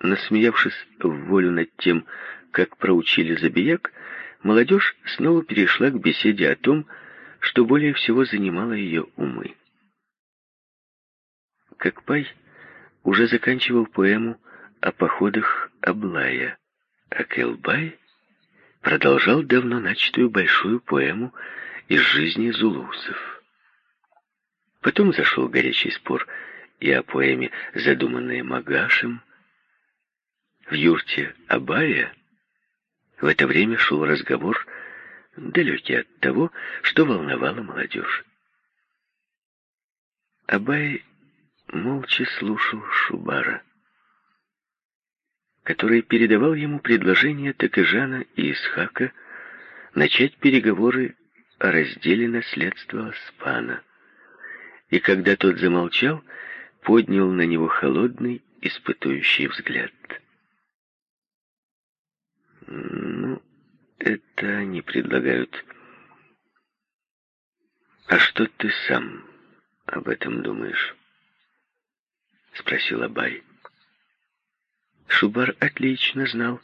Насмеявшись в волю над тем, как проучили забияк, молодежь снова перешла к беседе о том, что более всего занимало ее умы. Какпай уже заканчивал поэму о походах Аблая, а Келбай продолжал давно начатую большую поэму из жизни зулусов. Потом зашел горячий спор и о поэме, задуманной Магашем. В юрте Абая в это время шел разговор, далекий от того, что волновало молодежь. Абай молча слушал Шубара, который передавал ему предложение Такажана и Исхака начать переговоры о разделе наследства Аспана. И когда тот замолчал, поднял на него холодный, испытующий взгляд. «Ну, это они предлагают. А что ты сам об этом думаешь?» Спросил Абай. Шубар отлично знал,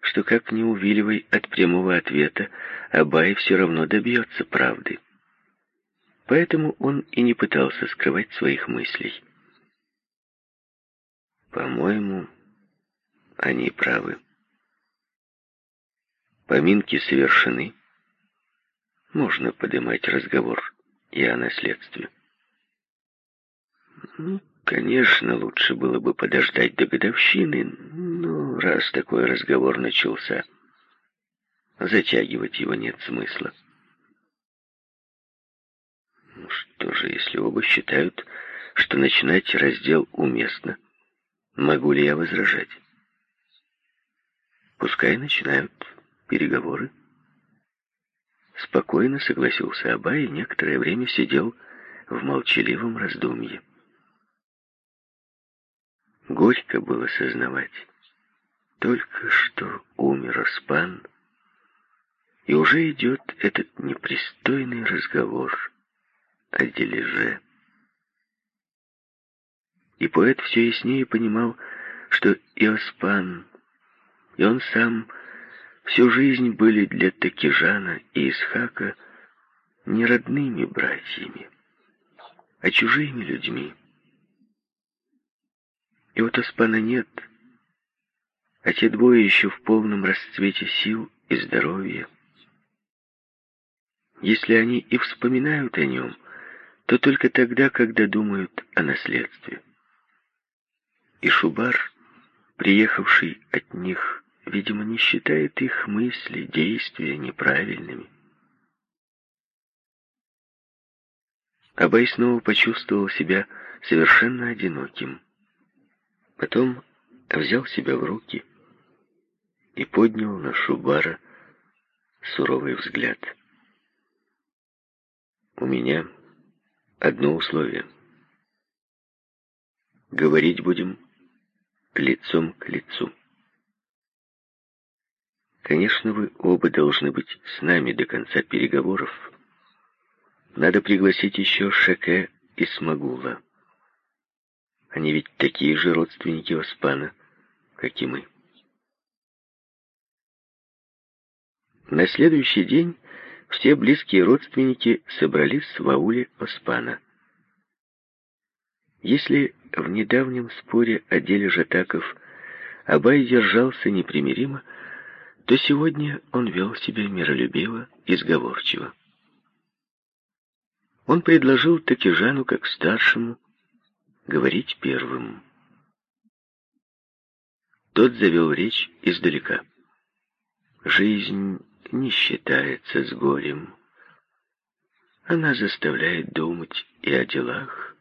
что как не увиливай от прямого ответа, Абай все равно добьется правды. Поэтому он и не пытался скрывать своих мыслей. По-моему, они правы. Поминки совершены. Можно поднимать разговор и о наследстве. Ну, конечно, лучше было бы подождать до годовщины, но раз такой разговор начался, затягивать его нет смысла. Ну что же, если оба считают, что начинать раздел уместно, могу ли я возражать? Пускай начинают переговоры. Спокойно согласился Абай и некоторое время сидел в молчаливом раздумье. Горько было сознавать, только что умер Оспан, и уже идет этот непристойный разговор о дележе. И поэт все яснее понимал, что и Оспан, и он сам всю жизнь были для Такижана и Исхака не родными братьями, а чужими людьми. И вот Оспана нет, а те двое еще в полном расцвете сил и здоровья. Если они и вспоминают о нем, то только тогда, когда думают о наследстве. И Шубар, приехавший от них видимо, не считает их мысли, действия неправильными. Абай снова почувствовал себя совершенно одиноким. Потом взял себя в руки и поднял на Шубара суровый взгляд. «У меня одно условие. Говорить будем лицом к лицу». Конечно, вы оба должны быть с нами до конца переговоров. Надо пригласить еще Шеке и Смагула. Они ведь такие же родственники Оспана, как и мы. На следующий день все близкие родственники собрались в ауле Оспана. Если в недавнем споре о деле жатаков Абай держался непримиримо, то сегодня он вел себя миролюбиво и сговорчиво. Он предложил Такижану, как старшему, говорить первым. Тот завел речь издалека. Жизнь не считается с горем. Она заставляет думать и о делах.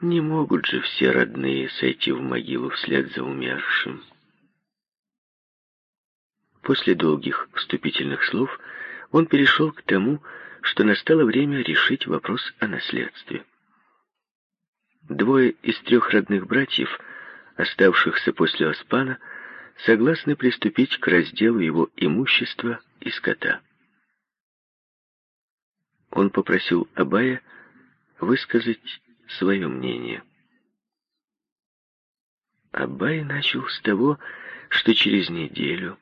Не могут же все родные сойти в могилу вслед за умершим. После долгих вступительных слов он перешел к тому, что настало время решить вопрос о наследстве. Двое из трех родных братьев, оставшихся после Оспана, согласны приступить к разделу его имущества и скота. Он попросил Абая высказать свое мнение. Абай начал с того, что через неделю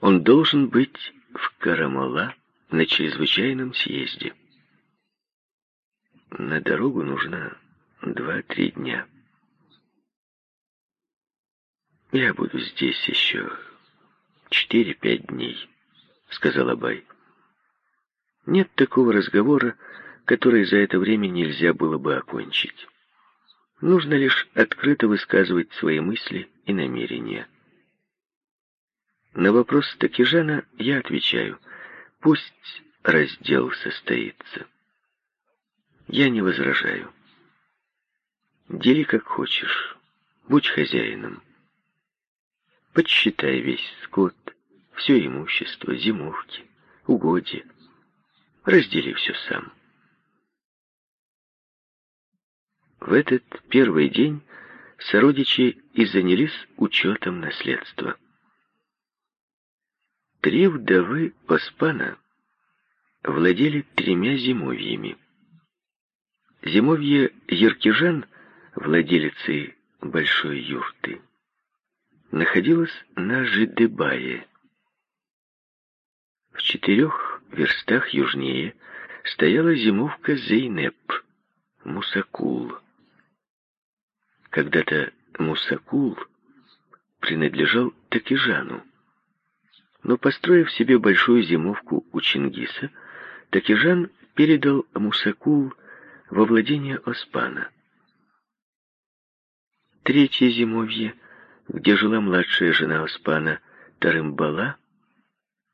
он должен быть в Карамала на чрезвычайном съезде. На дорогу нужно два-три дня. «Я буду здесь еще четыре-пять дней», — сказал Абай. Нет такого разговора, который за это время нельзя было бы окончить. Нужно лишь открыто высказывать свои мысли и намерения. На вопрос Такижана я отвечаю, пусть раздел состоится. Я не возражаю. Дели как хочешь, будь хозяином. Подсчитай весь скот, все имущество, зимовки, угодья. Раздели все сам. В этот первый день сородичи и занялись учетом наследства. Три вдовы Оспана владели тремя зимовьями. Зимовье Еркижан, владелицы большой юрты, находилось на Жидебае. В четырех верстах южнее стояла зимовка Зейнеп, Мусакул. Когда-то Мусакул принадлежал Такижану. Но, построив себе большую зимовку у Чингиса, Такижан передал Мусакул во владение Оспана. Третье зимовье, где жила младшая жена Оспана Тарымбала,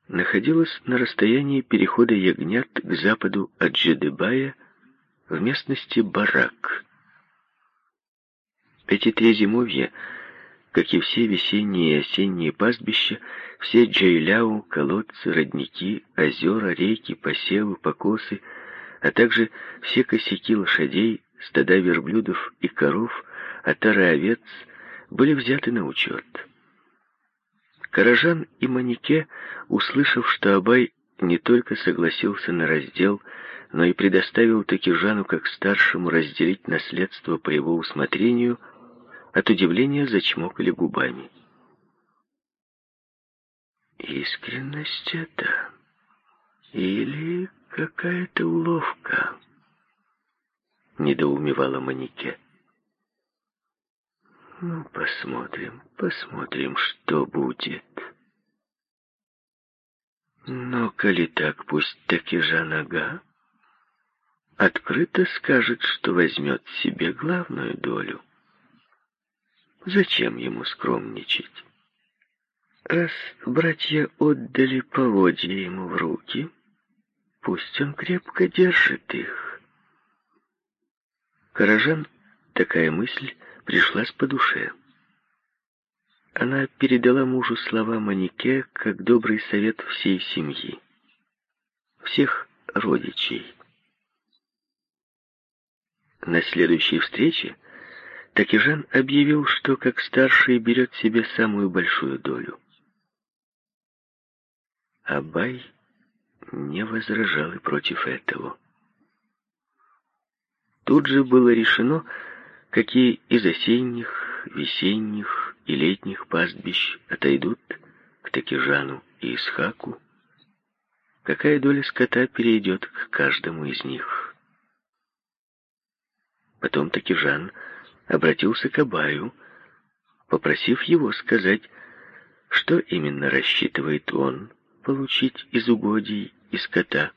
находилось на расстоянии перехода ягнят к западу от Джедебая в местности Барак. Эти три зимовья, как и все весенние и осенние пастбища, все джейляу, колодцы, родники, озера, реки, посевы, покосы, а также все косяки лошадей, стада верблюдов и коров, отары овец были взяты на учет. Каражан и Манике, услышав, что Абай не только согласился на раздел, но и предоставил Такижану как старшему разделить наследство по его усмотрению, от удивления зачмокали губами. Искренность это или какая-то уловка? Недоумевала Манике. Ну, посмотрим, посмотрим, что будет. Но, коли так, пусть таки же нога открыто скажет, что возьмет себе главную долю. Зачем ему скромничать? Раз братья отдали поводья ему в руки, пусть он крепко держит их. Каражан такая мысль пришлась по душе. Она передала мужу слова Манике как добрый совет всей семьи, всех родичей. На следующей встрече Такижан объявил, что как старший берет себе самую большую долю. Абай не возражал и против этого. Тут же было решено, какие из осенних, весенних и летних пастбищ отойдут к Такижану и Исхаку, какая доля скота перейдет к каждому из них. Потом Такижан обратился к Абаю, попросив его сказать, что именно рассчитывает он получить из угодий и скота.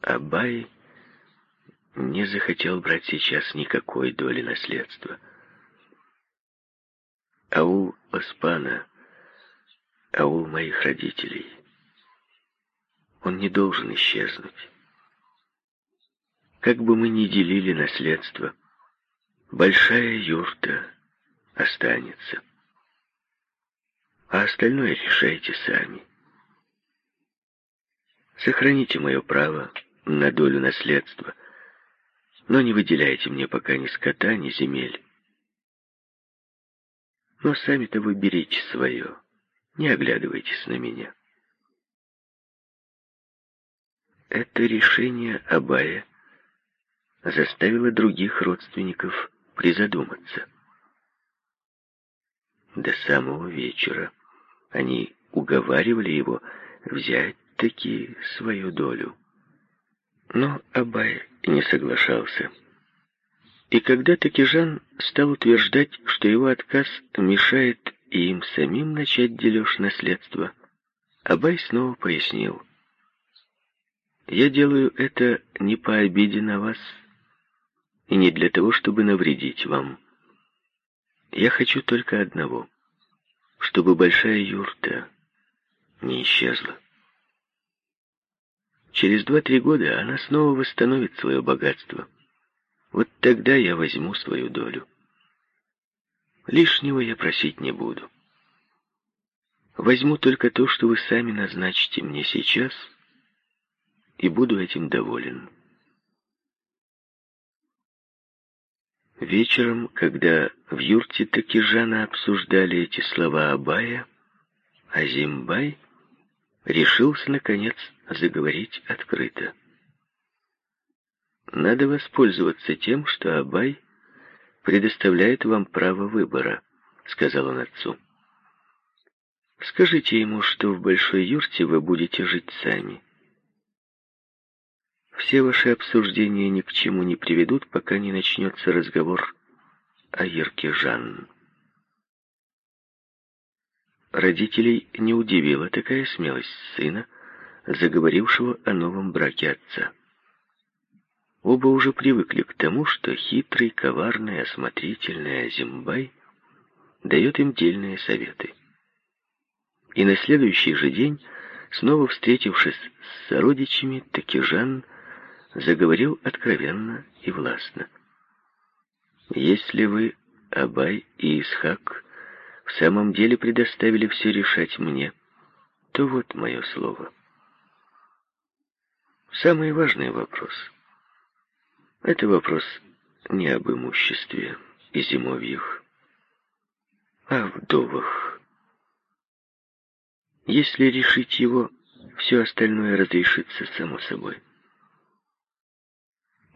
Абай не захотел брать сейчас никакой доли наследства. Аул Оспана, аул моих родителей, он не должен исчезнуть. Как бы мы ни делили наследство, большая юрта останется. А остальное решайте сами. Сохраните мое право на долю наследства, но не выделяйте мне пока ни скота, ни земель. Но сами-то вы берите свое, не оглядывайтесь на меня. Это решение Абая заставило других родственников призадуматься. До самого вечера они уговаривали его взять таки свою долю. Но Абай не соглашался. И когда таки Жан стал утверждать, что его отказ мешает им самим начать дележ наследства, Абай снова пояснил. «Я делаю это не по обиде на вас и не для того, чтобы навредить вам. Я хочу только одного, чтобы большая юрта не исчезла. Через два-три года она снова восстановит свое богатство. Вот тогда я возьму свою долю. Лишнего я просить не буду. Возьму только то, что вы сами назначите мне сейчас, и буду этим доволен. Вечером, когда в юрте Такижана обсуждали эти слова Абая, Азимбай решился, наконец, заговорить открыто. Надо воспользоваться тем, что Абай предоставляет вам право выбора, сказал он отцу. Скажите ему, что в большой юрте вы будете жить сами. Все ваши обсуждения ни к чему не приведут, пока не начнется разговор о Ерке Жан. Родителей не удивила такая смелость сына, заговорившего о новом браке отца. Оба уже привыкли к тому, что хитрый, коварный, осмотрительный Азимбай дает им дельные советы. И на следующий же день, снова встретившись с сородичами, Такижан заговорил откровенно и властно. «Если вы, Абай и Исхак, в самом деле предоставили все решать мне, то вот мое слово. Самый важный вопрос — это вопрос не об имуществе и зимовьях, а о вдовах. Если решить его, все остальное разрешится само собой.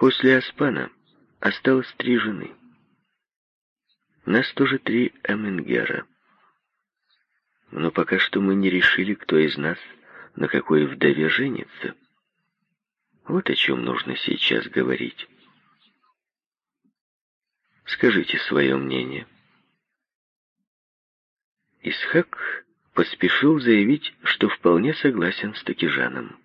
После Аспана осталось три жены. Нас тоже три Аменгера. Но пока что мы не решили, кто из нас на какой вдове женится. Вот о чем нужно сейчас говорить. Скажите свое мнение. Исхак поспешил заявить, что вполне согласен с Такижаном.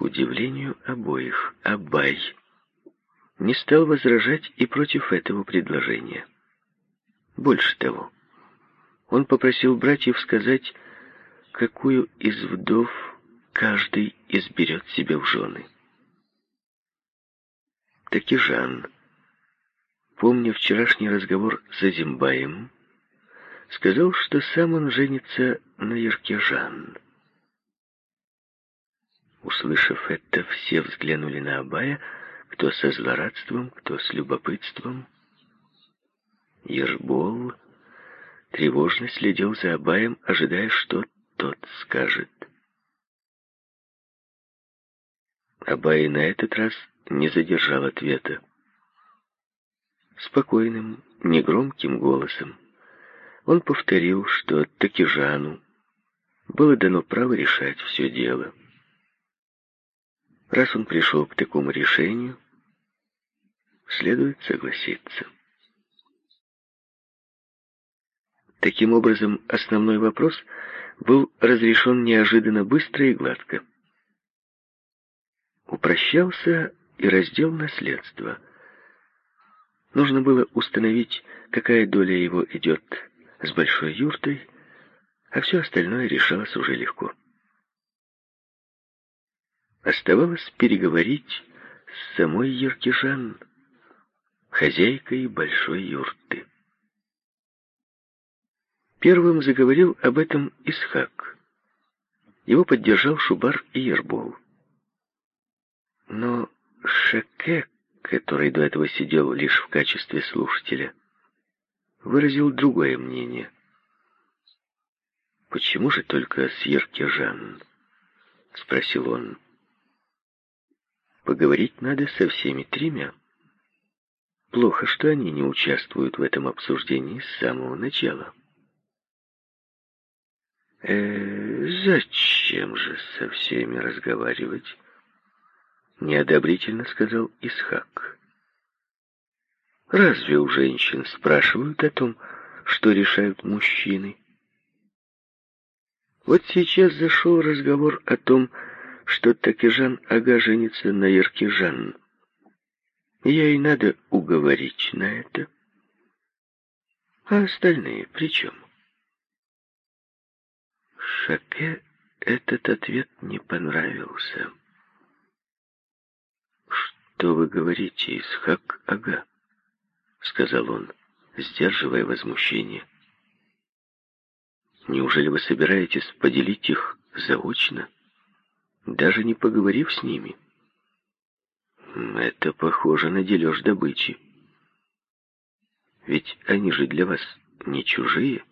К удивлению обоих, Абай не стал возражать и против этого предложения. Больше того, он попросил братьев сказать, какую из вдов каждый изберет себе в жены так и Жан, помня вчерашний разговор с Азимбаем, сказал, что сам он женится на Еркежан. Услышав это, все взглянули на Абая, кто со злорадством, кто с любопытством. Ербол тревожно следил за Абаем, ожидая, что тот скажет. Абай на этот раз не задержал ответа. Спокойным, негромким голосом он повторил, что Такижану было дано право решать все дело. Раз он пришел к такому решению, следует согласиться. Таким образом, основной вопрос был разрешен неожиданно быстро и гладко. Упрощался и раздел наследства. Нужно было установить, какая доля его идет с большой юртой, а все остальное решалось уже легко. Оставалось переговорить с самой Еркижан, хозяйкой большой юрты. Первым заговорил об этом Исхак. Его поддержал Шубар и Ербол. Но Шеке, который до этого сидел лишь в качестве слушателя, выразил другое мнение. «Почему же только с Еркежан?» — спросил он. «Поговорить надо со всеми тремя», Плохо, что они не участвуют в этом обсуждении с самого начала. «Э, зачем же со всеми разговаривать?» Неодобрительно сказал Исхак. «Разве у женщин спрашивают о том, что решают мужчины?» Вот сейчас зашел разговор о том, что Такижан Ага женится на Яркижан. Ей надо уговорить на это. А остальные при чем? Шаке этот ответ не понравился. «Что вы говорите, Исхак Ага?» — сказал он, сдерживая возмущение. «Неужели вы собираетесь поделить их заочно, даже не поговорив с ними?» Это похоже на дележ добычи. Ведь они же для вас не чужие,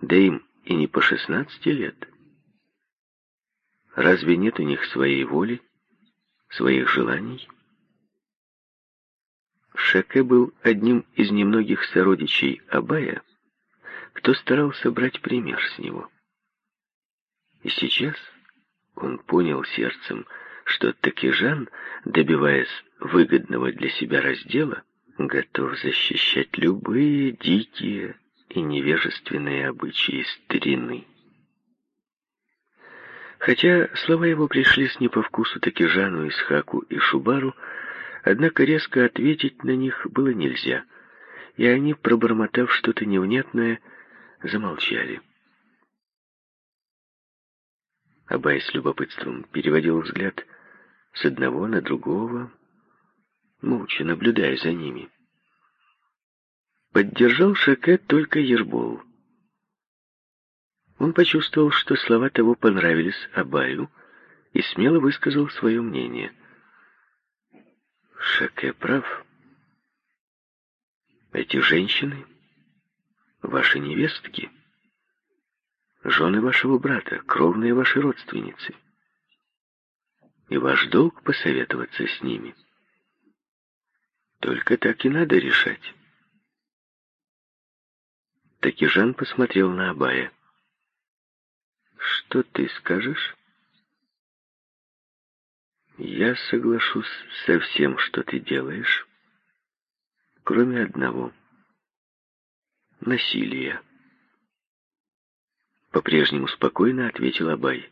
да им и не по шестнадцати лет. Разве нет у них своей воли, своих желаний? Шаке был одним из немногих сородичей Абая, кто старался брать пример с него. И сейчас он понял сердцем, что Такижан, добиваясь выгодного для себя раздела, готов защищать любые дикие и невежественные обычаи старины. Хотя слова его пришлись не по вкусу Такижану, Исхаку и Шубару, однако резко ответить на них было нельзя, и они, пробормотав что-то невнятное, замолчали. Абай с любопытством переводил взгляд с одного на другого, молча наблюдая за ними. Поддержал Шаке только Ербол. Он почувствовал, что слова того понравились Абаю, и смело высказал свое мнение. Шаке прав. Эти женщины — ваши невестки, жены вашего брата, кровные ваши родственницы и ваш долг посоветоваться с ними. Только так и надо решать. Такижан посмотрел на Абая. «Что ты скажешь?» «Я соглашусь со всем, что ты делаешь, кроме одного — насилия». По-прежнему спокойно ответил Абай.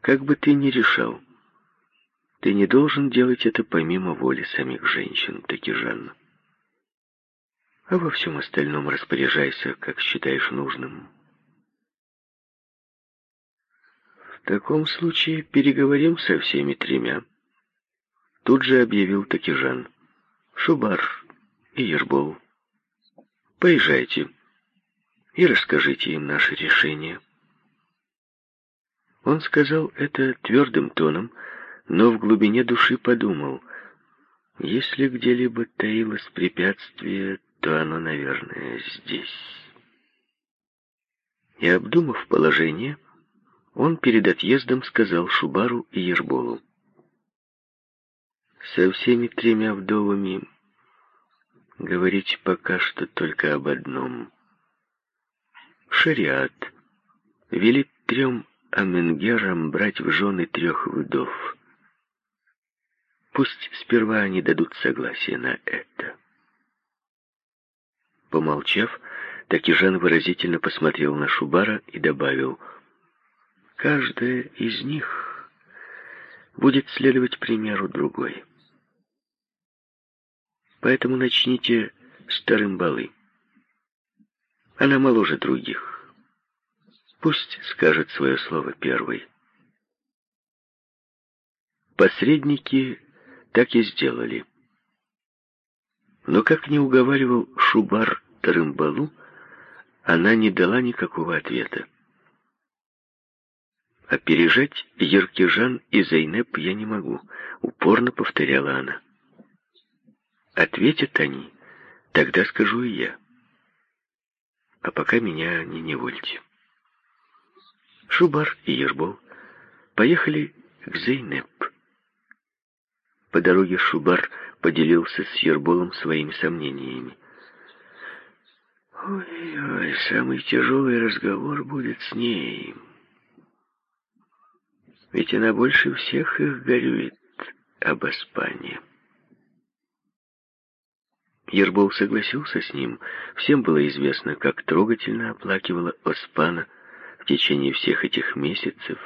Как бы ты ни решал, ты не должен делать это помимо воли самих женщин, Такижан. А во всем остальном распоряжайся, как считаешь нужным. В таком случае переговорим со всеми тремя. Тут же объявил Такижан. Шубар и Ербол. Поезжайте и расскажите им наше решение. Он сказал это твердым тоном, но в глубине души подумал, если где-либо таилось препятствие, то оно, наверное, здесь. И обдумав положение, он перед отъездом сказал Шубару и Ерболу. Со всеми тремя вдовами говорить пока что только об одном. Шариат велит трем Аменгерам брать в жены трех вдов. Пусть сперва они дадут согласие на это. Помолчав, Такижан выразительно посмотрел на Шубара и добавил, «Каждая из них будет следовать примеру другой. Поэтому начните с Тарымбалы. Она моложе других. Пусть скажет свое слово первый. Посредники так и сделали. Но как не уговаривал Шубар Тарымбалу, она не дала никакого ответа. «Опережать Еркежан и Зайнеп я не могу», — упорно повторяла она. «Ответят они, тогда скажу и я. А пока меня не невольте». Шубар и Ербол поехали к Зейнеп. По дороге Шубар поделился с Ерболом своими сомнениями. Ой-ой, самый тяжелый разговор будет с ней. Ведь она больше всех их горюет об Испании. Ербол согласился с ним. Всем было известно, как трогательно оплакивала Оспана в течение всех этих месяцев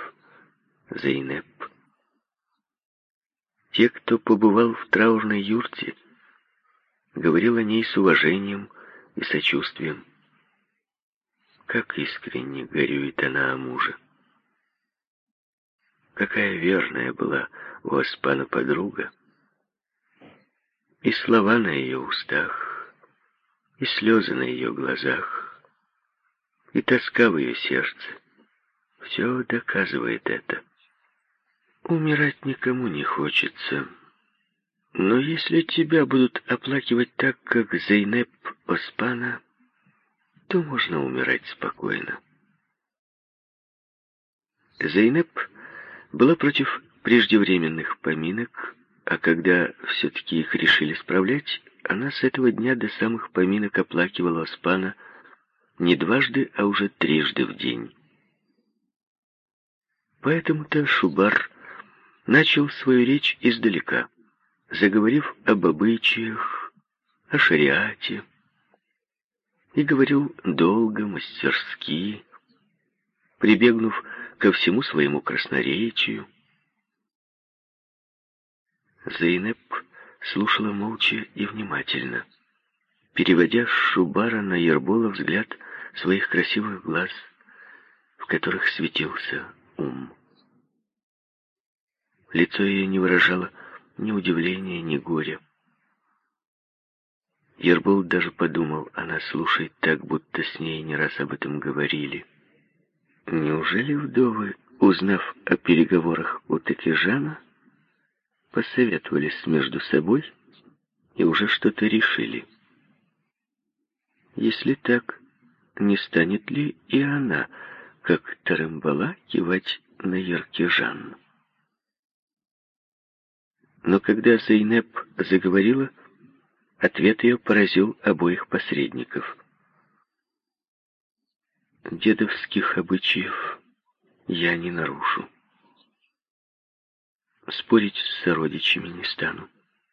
Зейнеп. Те, кто побывал в траурной юрте, говорил о ней с уважением и сочувствием. Как искренне горюет она о муже. Какая верная была у Оспана подруга. И слова на ее устах, и слезы на ее глазах, и тоска в ее сердце. Все доказывает это. Умирать никому не хочется. Но если тебя будут оплакивать так, как Зейнеп Оспана, то можно умирать спокойно. Зейнеп была против преждевременных поминок, а когда все-таки их решили справлять, она с этого дня до самых поминок оплакивала Оспана не дважды, а уже трижды в день. Поэтому-то Шубар начал свою речь издалека, заговорив об обычаях, о шариате, и говорил долго, мастерски, прибегнув ко всему своему красноречию. Зейнеп слушала молча и внимательно, переводя с Шубара на Ербола взгляд своих красивых глаз, в которых светился ум. Лицо ее не выражало ни удивления, ни горя. Ербол даже подумал, она слушает так, будто с ней не раз об этом говорили. Неужели вдовы, узнав о переговорах у Такижана, посоветовались между собой и уже что-то решили? Если так, не станет ли и она, как Тарамбала, кивать на Яркижан? Но когда Зейнеп заговорила, ответ ее поразил обоих посредников. «Дедовских обычаев я не нарушу. Спорить с сородичами не стану»,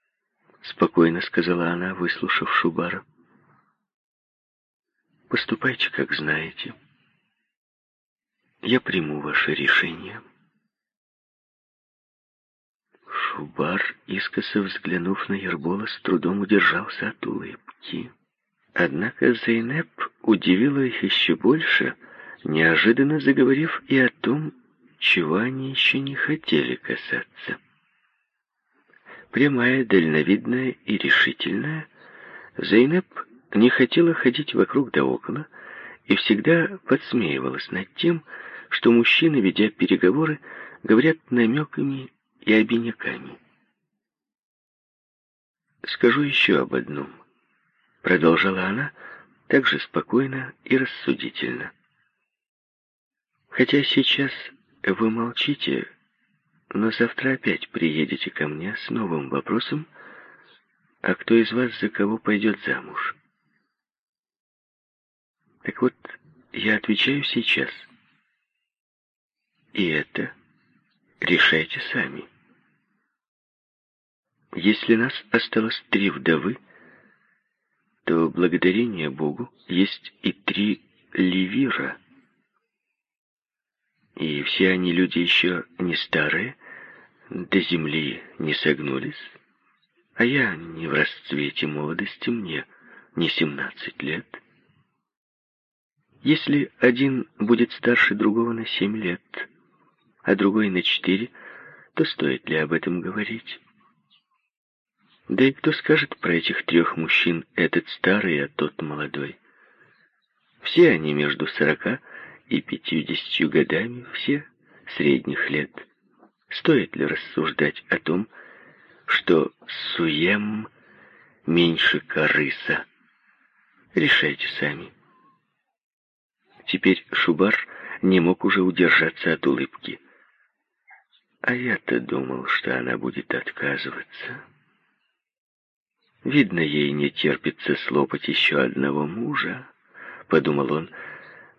— спокойно сказала она, выслушав Шубара. «Поступайте, как знаете. Я приму ваше решение». Шубар, искоса взглянув на Ербола, с трудом удержался от улыбки. Однако Зейнеп удивила их еще больше, неожиданно заговорив и о том, чего они еще не хотели касаться. Прямая, дальновидная и решительная, Зейнеп не хотела ходить вокруг да около и всегда подсмеивалась над тем, что мужчины, ведя переговоры, говорят намеками и обиняками. «Скажу еще об одном», — продолжала она, также спокойно и рассудительно. «Хотя сейчас вы молчите, но завтра опять приедете ко мне с новым вопросом, а кто из вас за кого пойдет замуж?» Так вот, я отвечаю сейчас. И это решайте сами. Если нас осталось три вдовы, то благодарение Богу есть и три левира. И все они люди еще не старые, до земли не согнулись, а я не в расцвете молодости, мне не семнадцать лет. Если один будет старше другого на семь лет, а другой на четыре, то стоит ли об этом говорить? Да и кто скажет про этих трех мужчин, этот старый, а тот молодой? Все они между сорока и пятьюдесятью годами, все средних лет. Стоит ли рассуждать о том, что суем меньше корыса? Решайте сами. Теперь Шубар не мог уже удержаться от улыбки. А я-то думал, что она будет отказываться. Видно, ей не терпится слопать еще одного мужа, подумал он,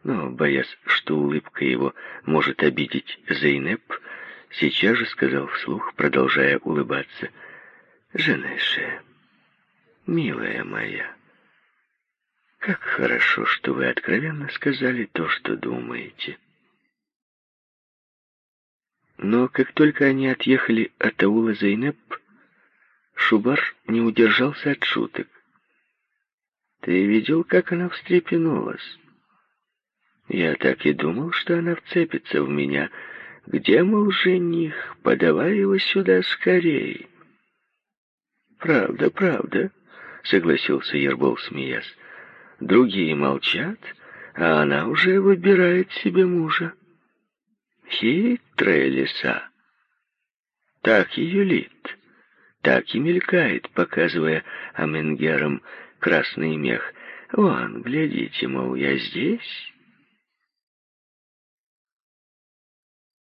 но, боясь, что улыбка его может обидеть Зейнеп, сейчас же сказал вслух, продолжая улыбаться, «Женеше, милая моя, как хорошо, что вы откровенно сказали то, что думаете». Но как только они отъехали от аула Зейнеп, Шубар не удержался от шуток. «Ты видел, как она встрепенулась?» «Я так и думал, что она вцепится в меня. Где, мол, жених? Подавай его сюда скорей!» «Правда, правда», — согласился Ербол, смеясь. «Другие молчат, а она уже выбирает себе мужа». Хитрая лиса. Так и юлит, так и мелькает, показывая Аменгерам красный мех. Вон, глядите, мол, я здесь,